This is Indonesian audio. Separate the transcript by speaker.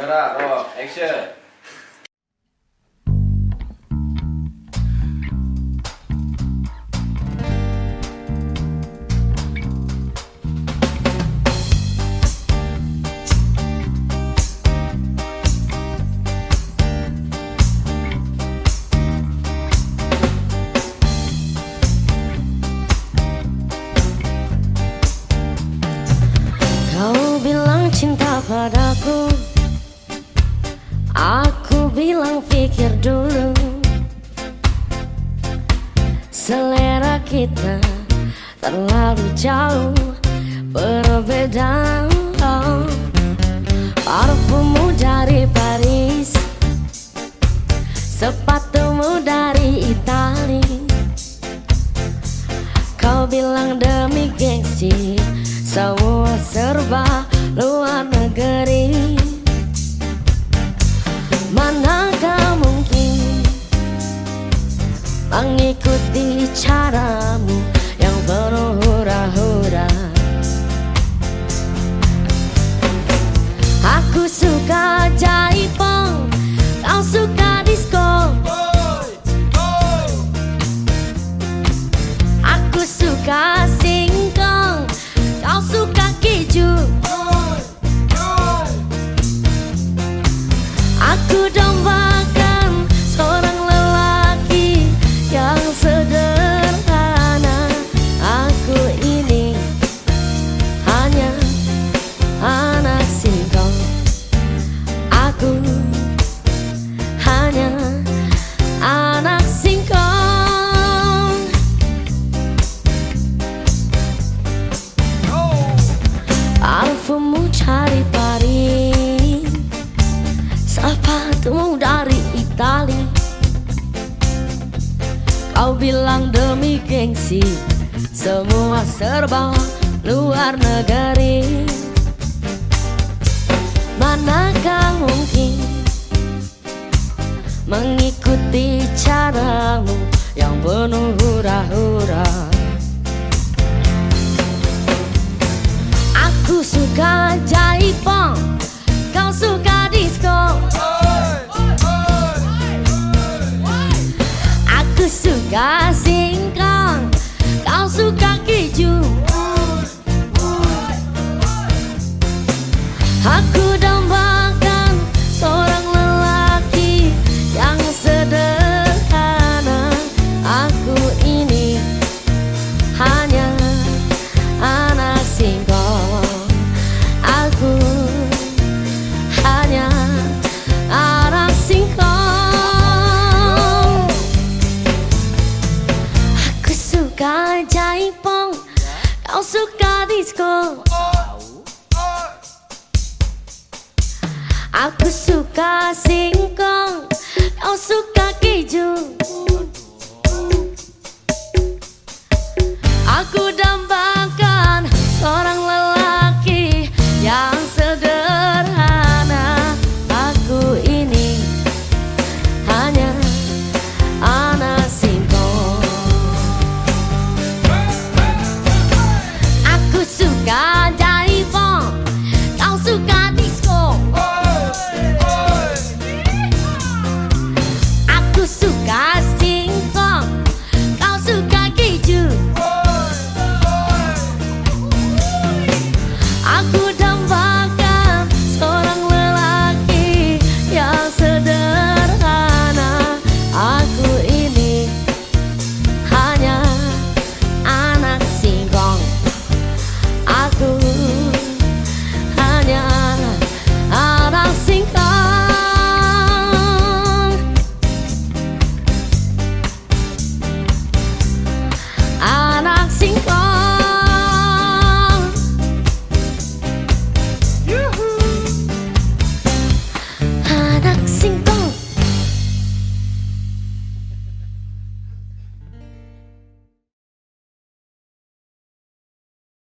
Speaker 1: Kamera, action.
Speaker 2: Kau bilang cinta padaku Aku bilang pikir dulu. Selera kita terlalu jauh Berbeda. Parfummu dari Paris Sepatumu dari Itali Kau bilang demi gengsi Semua serba luar negeri Mengikuti caramu Yang penuh hura-hura Aku suka jaipong Kau suka disco. Aku suka singkong Kau suka keju. Aku dambakan Paris. Sepatumu dari Itali? Kau bilang demi gengsi Semua serba luar negeri. Manakah mungkin Mengikuti caramu Yang penuh hura-hura suka jaipong Kau suka disco Aku suka singkong Kau suka keju